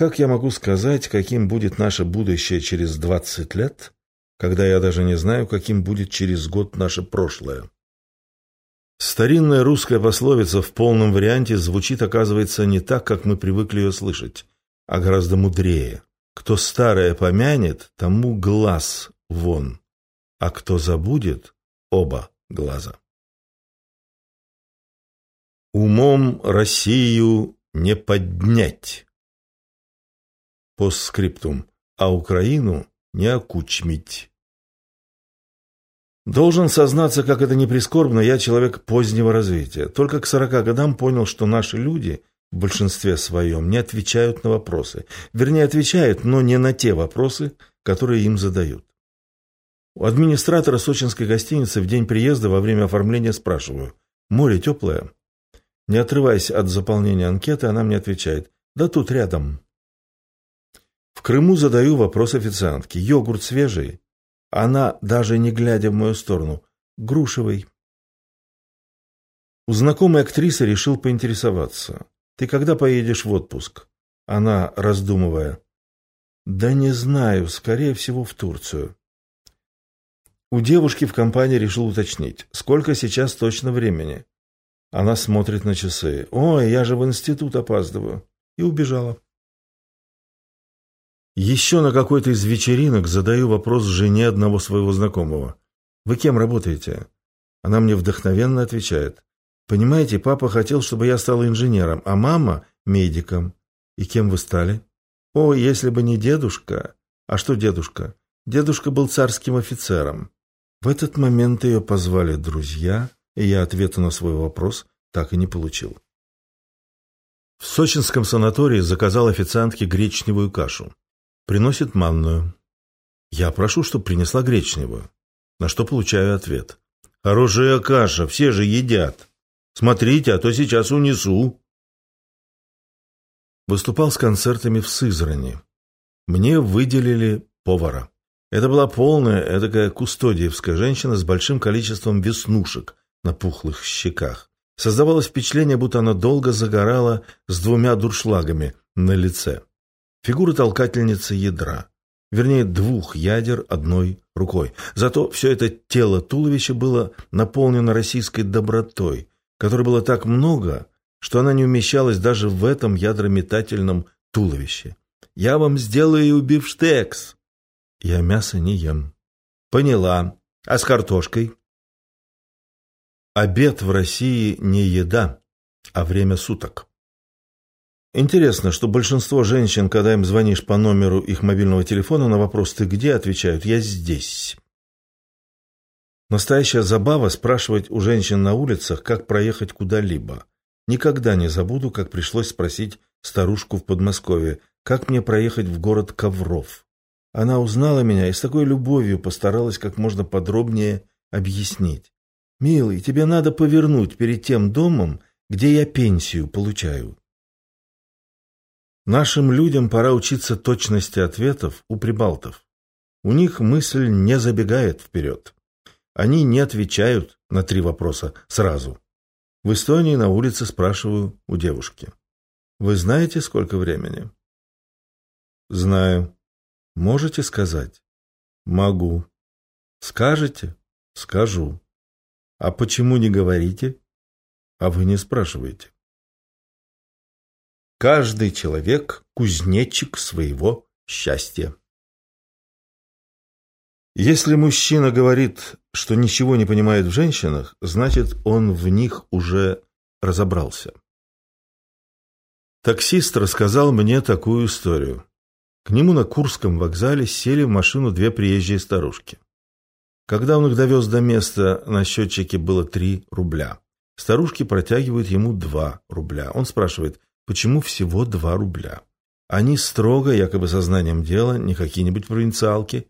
Как я могу сказать, каким будет наше будущее через 20 лет, когда я даже не знаю, каким будет через год наше прошлое? Старинная русская пословица в полном варианте звучит, оказывается, не так, как мы привыкли ее слышать, а гораздо мудрее. Кто старое помянет, тому глаз вон, а кто забудет, оба глаза. Умом Россию не поднять. Постскриптум. А Украину не окучмить. Должен сознаться, как это не прискорбно, я человек позднего развития. Только к сорока годам понял, что наши люди в большинстве своем не отвечают на вопросы. Вернее, отвечают, но не на те вопросы, которые им задают. У администратора сочинской гостиницы в день приезда во время оформления спрашиваю, «Море теплое?» Не отрываясь от заполнения анкеты, она мне отвечает, «Да тут рядом». В Крыму задаю вопрос официантке, «Йогурт свежий?» Она, даже не глядя в мою сторону, «Грушевый». У знакомой актрисы решил поинтересоваться, «Ты когда поедешь в отпуск?» Она, раздумывая, «Да не знаю, скорее всего, в Турцию». У девушки в компании решил уточнить, сколько сейчас точно времени. Она смотрит на часы. «Ой, я же в институт опаздываю». И убежала. Еще на какой-то из вечеринок задаю вопрос жене одного своего знакомого. «Вы кем работаете?» Она мне вдохновенно отвечает. «Понимаете, папа хотел, чтобы я стала инженером, а мама – медиком. И кем вы стали?» «О, если бы не дедушка...» «А что дедушка?» «Дедушка был царским офицером». В этот момент ее позвали друзья, и я ответа на свой вопрос так и не получил. В сочинском санатории заказал официантке гречневую кашу. Приносит манную. Я прошу, чтобы принесла гречневую. На что получаю ответ. «Хорошая каша, все же едят. Смотрите, а то сейчас унесу». Выступал с концертами в Сызрани. Мне выделили повара. Это была полная, эдакая кустодиевская женщина с большим количеством веснушек на пухлых щеках. Создавалось впечатление, будто она долго загорала с двумя дуршлагами на лице. Фигура толкательницы ядра. Вернее, двух ядер одной рукой. Зато все это тело туловища было наполнено российской добротой, которой было так много, что она не умещалась даже в этом ядрометательном туловище. «Я вам сделаю бифштекс!» Я мясо не ем. Поняла. А с картошкой? Обед в России не еда, а время суток. Интересно, что большинство женщин, когда им звонишь по номеру их мобильного телефона на вопрос «ты где?» отвечают «я здесь». Настоящая забава спрашивать у женщин на улицах, как проехать куда-либо. Никогда не забуду, как пришлось спросить старушку в Подмосковье, как мне проехать в город Ковров. Она узнала меня и с такой любовью постаралась как можно подробнее объяснить. «Милый, тебе надо повернуть перед тем домом, где я пенсию получаю». Нашим людям пора учиться точности ответов у прибалтов. У них мысль не забегает вперед. Они не отвечают на три вопроса сразу. В Эстонии на улице спрашиваю у девушки. «Вы знаете, сколько времени?» «Знаю», Можете сказать? Могу. Скажете? Скажу. А почему не говорите? А вы не спрашиваете. Каждый человек – кузнечик своего счастья. Если мужчина говорит, что ничего не понимает в женщинах, значит, он в них уже разобрался. Таксист рассказал мне такую историю. К нему на Курском вокзале сели в машину две приезжие старушки. Когда он их довез до места, на счетчике было три рубля. Старушки протягивают ему два рубля. Он спрашивает, почему всего два рубля? Они строго, якобы сознанием дела, не какие-нибудь провинциалки,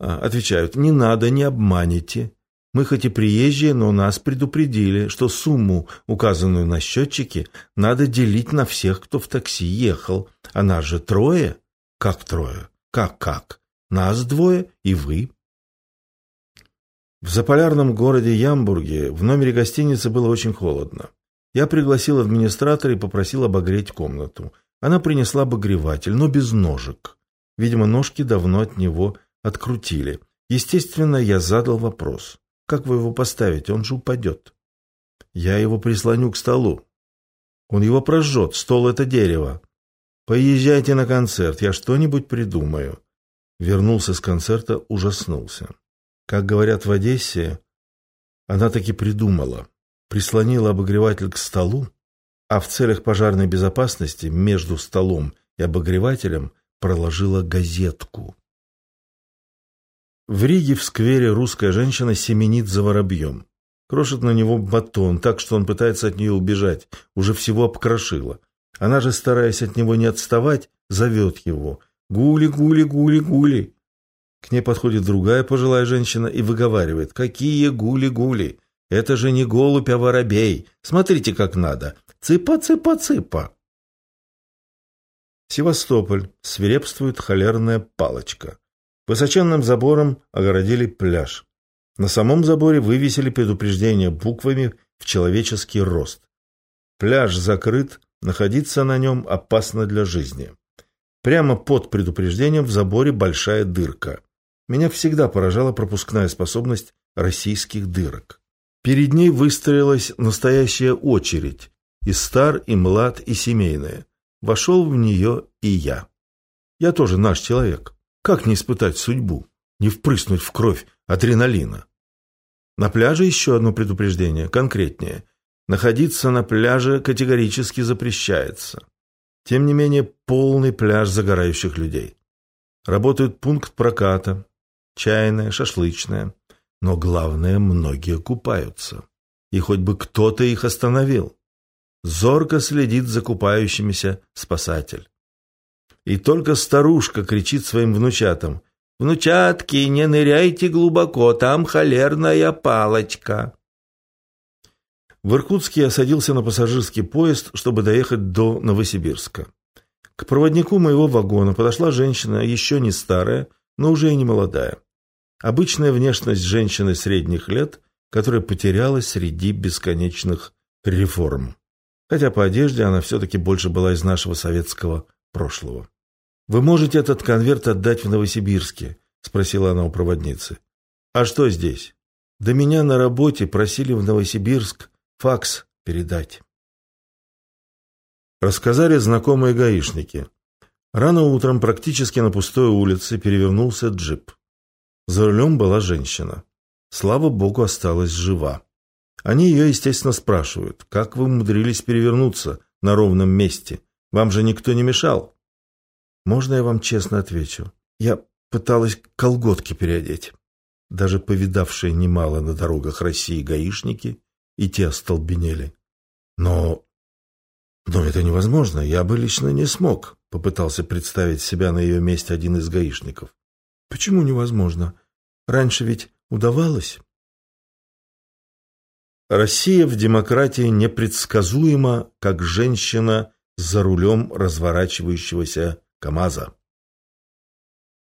а, отвечают, не надо, не обманите. Мы хоть и приезжие, но нас предупредили, что сумму, указанную на счетчике, надо делить на всех, кто в такси ехал. А нас же трое. Как трое? Как-как? Нас двое и вы. В заполярном городе Ямбурге в номере гостиницы было очень холодно. Я пригласил администратора и попросил обогреть комнату. Она принесла обогреватель, но без ножек. Видимо, ножки давно от него открутили. Естественно, я задал вопрос. Как вы его поставите? Он же упадет. Я его прислоню к столу. Он его прожжет. Стол — это дерево. Поезжайте на концерт, я что-нибудь придумаю. Вернулся с концерта, ужаснулся. Как говорят в Одессе, она таки придумала. Прислонила обогреватель к столу, а в целях пожарной безопасности между столом и обогревателем проложила газетку. В Риге в сквере русская женщина семенит за воробьем. Крошит на него батон, так что он пытается от нее убежать, уже всего обкрошила. Она же, стараясь от него не отставать, зовет его. «Гули, гули, гули, гули!» К ней подходит другая пожилая женщина и выговаривает. «Какие гули-гули? Это же не голубь, а воробей. Смотрите, как надо. Цыпа, цыпа, цыпа!» Севастополь. Свирепствует холерная палочка. Высоченным забором огородили пляж. На самом заборе вывесили предупреждение буквами в человеческий рост. Пляж закрыт, Находиться на нем опасно для жизни. Прямо под предупреждением в заборе большая дырка. Меня всегда поражала пропускная способность российских дырок. Перед ней выстроилась настоящая очередь. И стар, и млад, и семейная. Вошел в нее и я. Я тоже наш человек. Как не испытать судьбу? Не впрыснуть в кровь адреналина? На пляже еще одно предупреждение, конкретнее. Находиться на пляже категорически запрещается. Тем не менее, полный пляж загорающих людей. Работает пункт проката, чайная, шашлычная. Но главное, многие купаются. И хоть бы кто-то их остановил. Зорко следит за купающимися спасатель. И только старушка кричит своим внучатам. «Внучатки, не ныряйте глубоко, там холерная палочка». В Иркутске я садился на пассажирский поезд, чтобы доехать до Новосибирска. К проводнику моего вагона подошла женщина, еще не старая, но уже и не молодая. Обычная внешность женщины средних лет, которая потерялась среди бесконечных реформ. Хотя по одежде она все-таки больше была из нашего советского прошлого. «Вы можете этот конверт отдать в Новосибирске?» – спросила она у проводницы. «А что здесь?» «Да меня на работе просили в Новосибирск Факс передать. Рассказали знакомые гаишники. Рано утром практически на пустой улице перевернулся джип. За рулем была женщина. Слава богу, осталась жива. Они ее, естественно, спрашивают, как вы умудрились перевернуться на ровном месте? Вам же никто не мешал? Можно я вам честно отвечу? Я пыталась колготки переодеть. Даже повидавшие немало на дорогах России гаишники и те остолбенели. Но... Но это невозможно, я бы лично не смог, попытался представить себя на ее месте один из гаишников. Почему невозможно? Раньше ведь удавалось. Россия в демократии непредсказуема, как женщина за рулем разворачивающегося КамАЗа.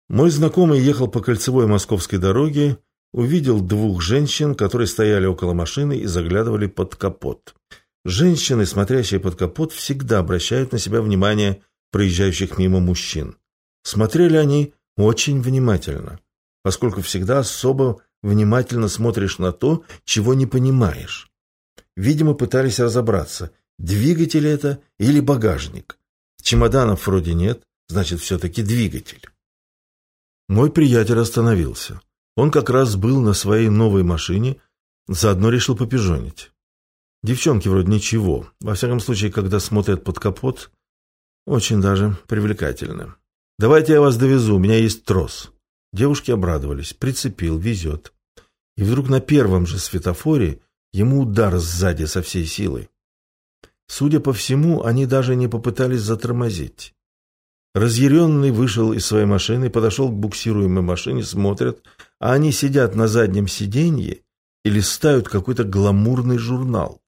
Мой знакомый ехал по кольцевой московской дороге увидел двух женщин, которые стояли около машины и заглядывали под капот. Женщины, смотрящие под капот, всегда обращают на себя внимание проезжающих мимо мужчин. Смотрели они очень внимательно, поскольку всегда особо внимательно смотришь на то, чего не понимаешь. Видимо, пытались разобраться, двигатель это или багажник. Чемоданов вроде нет, значит, все-таки двигатель. Мой приятель остановился. Он как раз был на своей новой машине, заодно решил попижонить. Девчонки вроде ничего. Во всяком случае, когда смотрят под капот, очень даже привлекательно. «Давайте я вас довезу, у меня есть трос». Девушки обрадовались. Прицепил, везет. И вдруг на первом же светофоре ему удар сзади со всей силой. Судя по всему, они даже не попытались затормозить. Разъяренный вышел из своей машины, подошел к буксируемой машине, смотрят, а они сидят на заднем сиденье и листают какой-то гламурный журнал.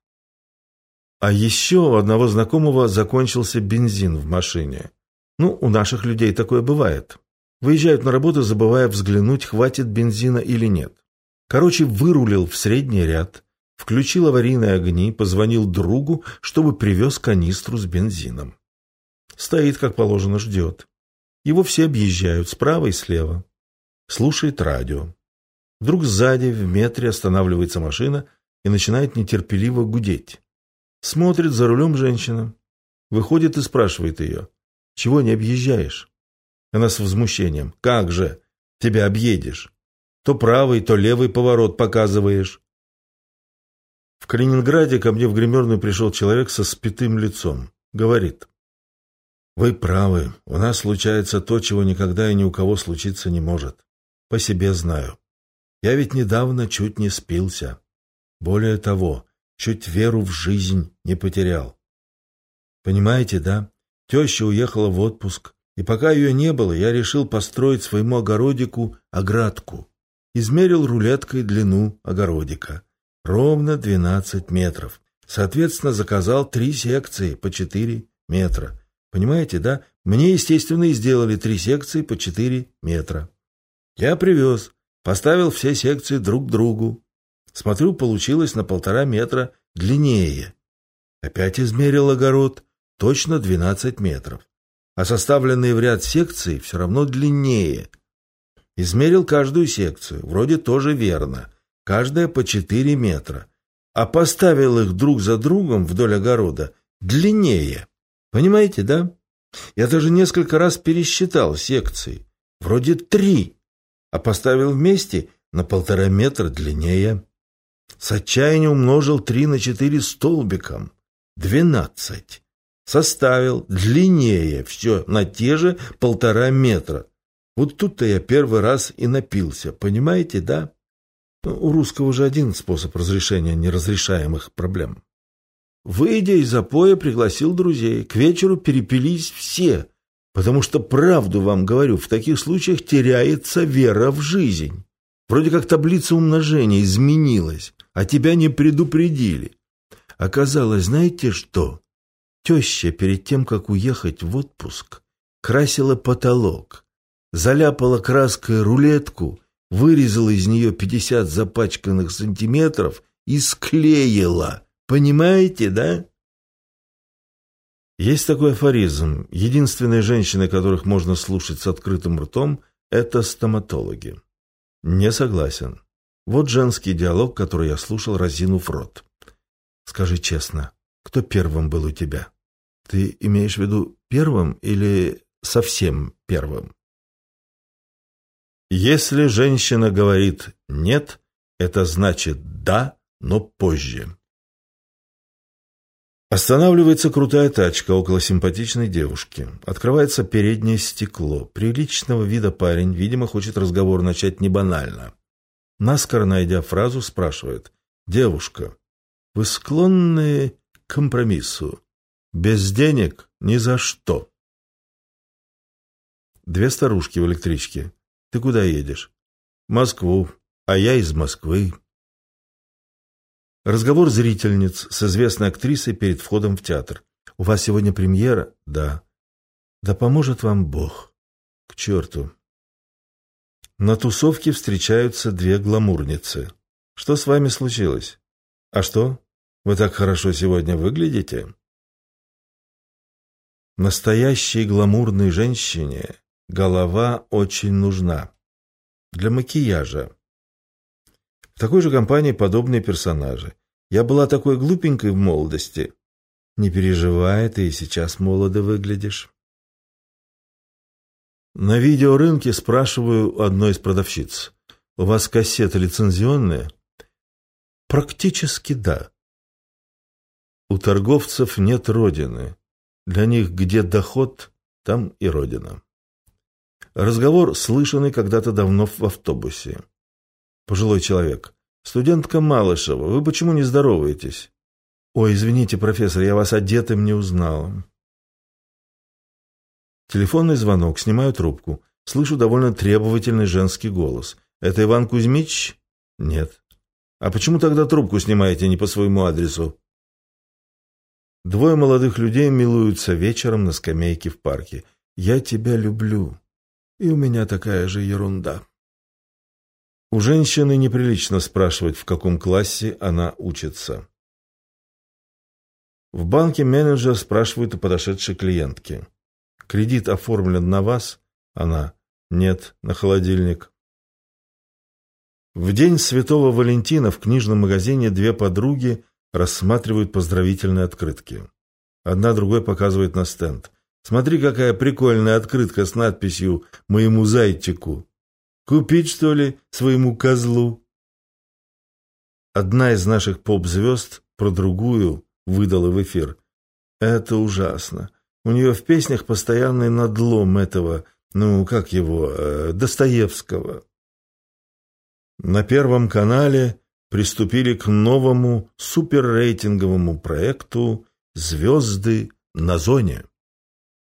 А еще у одного знакомого закончился бензин в машине. Ну, у наших людей такое бывает. Выезжают на работу, забывая взглянуть, хватит бензина или нет. Короче, вырулил в средний ряд, включил аварийные огни, позвонил другу, чтобы привез канистру с бензином. Стоит, как положено, ждет. Его все объезжают справа и слева. Слушает радио. Вдруг сзади, в метре, останавливается машина и начинает нетерпеливо гудеть. Смотрит за рулем женщина. Выходит и спрашивает ее. «Чего не объезжаешь?» Она с возмущением. «Как же? Тебя объедешь. То правый, то левый поворот показываешь». В Калининграде ко мне в гримерную пришел человек со спитым лицом. Говорит. «Вы правы. У нас случается то, чего никогда и ни у кого случиться не может. По себе знаю. Я ведь недавно чуть не спился. Более того, чуть веру в жизнь не потерял. Понимаете, да? Теща уехала в отпуск, и пока ее не было, я решил построить своему огородику оградку. Измерил рулеткой длину огородика. Ровно 12 метров. Соответственно, заказал три секции по 4 метра. Понимаете, да? Мне, естественно, и сделали три секции по 4 метра. Я привез, поставил все секции друг к другу. Смотрю, получилось на полтора метра длиннее. Опять измерил огород, точно 12 метров. А составленные в ряд секции все равно длиннее. Измерил каждую секцию, вроде тоже верно. Каждая по 4 метра. А поставил их друг за другом вдоль огорода длиннее. Понимаете, да? Я даже несколько раз пересчитал секции. Вроде три. А поставил вместе на полтора метра длиннее. С отчаяния умножил три на четыре столбиком. Двенадцать. Составил длиннее все на те же полтора метра. Вот тут-то я первый раз и напился, понимаете, да? Ну, у русского же один способ разрешения неразрешаемых проблем. Выйдя из запоя, пригласил друзей. К вечеру перепились все, потому что, правду вам говорю, в таких случаях теряется вера в жизнь. Вроде как таблица умножения изменилась, а тебя не предупредили. Оказалось, знаете что? Теща перед тем, как уехать в отпуск, красила потолок, заляпала краской рулетку, вырезала из нее пятьдесят запачканных сантиметров и склеила. Понимаете, да? Есть такой афоризм. Единственные женщины, которых можно слушать с открытым ртом, это стоматологи. Не согласен. Вот женский диалог, который я слушал, разинув рот. Скажи честно, кто первым был у тебя? Ты имеешь в виду первым или совсем первым? Если женщина говорит «нет», это значит «да», но позже. Останавливается крутая тачка около симпатичной девушки. Открывается переднее стекло. Приличного вида парень, видимо, хочет разговор начать не банально. Наскоро найдя фразу, спрашивает. «Девушка, вы склонны к компромиссу? Без денег ни за что». Две старушки в электричке. «Ты куда едешь?» «Москву, а я из Москвы». Разговор зрительниц с известной актрисой перед входом в театр. «У вас сегодня премьера?» «Да». «Да поможет вам Бог». «К черту». На тусовке встречаются две гламурницы. «Что с вами случилось?» «А что? Вы так хорошо сегодня выглядите?» Настоящей гламурной женщине голова очень нужна. Для макияжа. В такой же компании подобные персонажи. Я была такой глупенькой в молодости. Не переживай, ты и сейчас молодо выглядишь. На видеорынке спрашиваю одной из продавщиц. У вас кассеты лицензионные? Практически да. У торговцев нет родины. Для них где доход, там и родина. Разговор слышанный когда-то давно в автобусе. Пожилой человек. «Студентка Малышева, вы почему не здороваетесь?» «Ой, извините, профессор, я вас одетым не узнала». Телефонный звонок, снимаю трубку. Слышу довольно требовательный женский голос. «Это Иван Кузьмич?» «Нет». «А почему тогда трубку снимаете не по своему адресу?» Двое молодых людей милуются вечером на скамейке в парке. «Я тебя люблю». И у меня такая же ерунда. У женщины неприлично спрашивать, в каком классе она учится. В банке менеджер спрашивает у подошедшей клиентки. Кредит оформлен на вас? Она. Нет, на холодильник. В день Святого Валентина в книжном магазине две подруги рассматривают поздравительные открытки. Одна другой показывает на стенд. Смотри, какая прикольная открытка с надписью «Моему зайчику». Купить, что ли, своему козлу? Одна из наших поп-звезд про другую выдала в эфир. Это ужасно. У нее в песнях постоянный надлом этого, ну, как его, э, Достоевского. На Первом канале приступили к новому суперрейтинговому проекту «Звезды на зоне».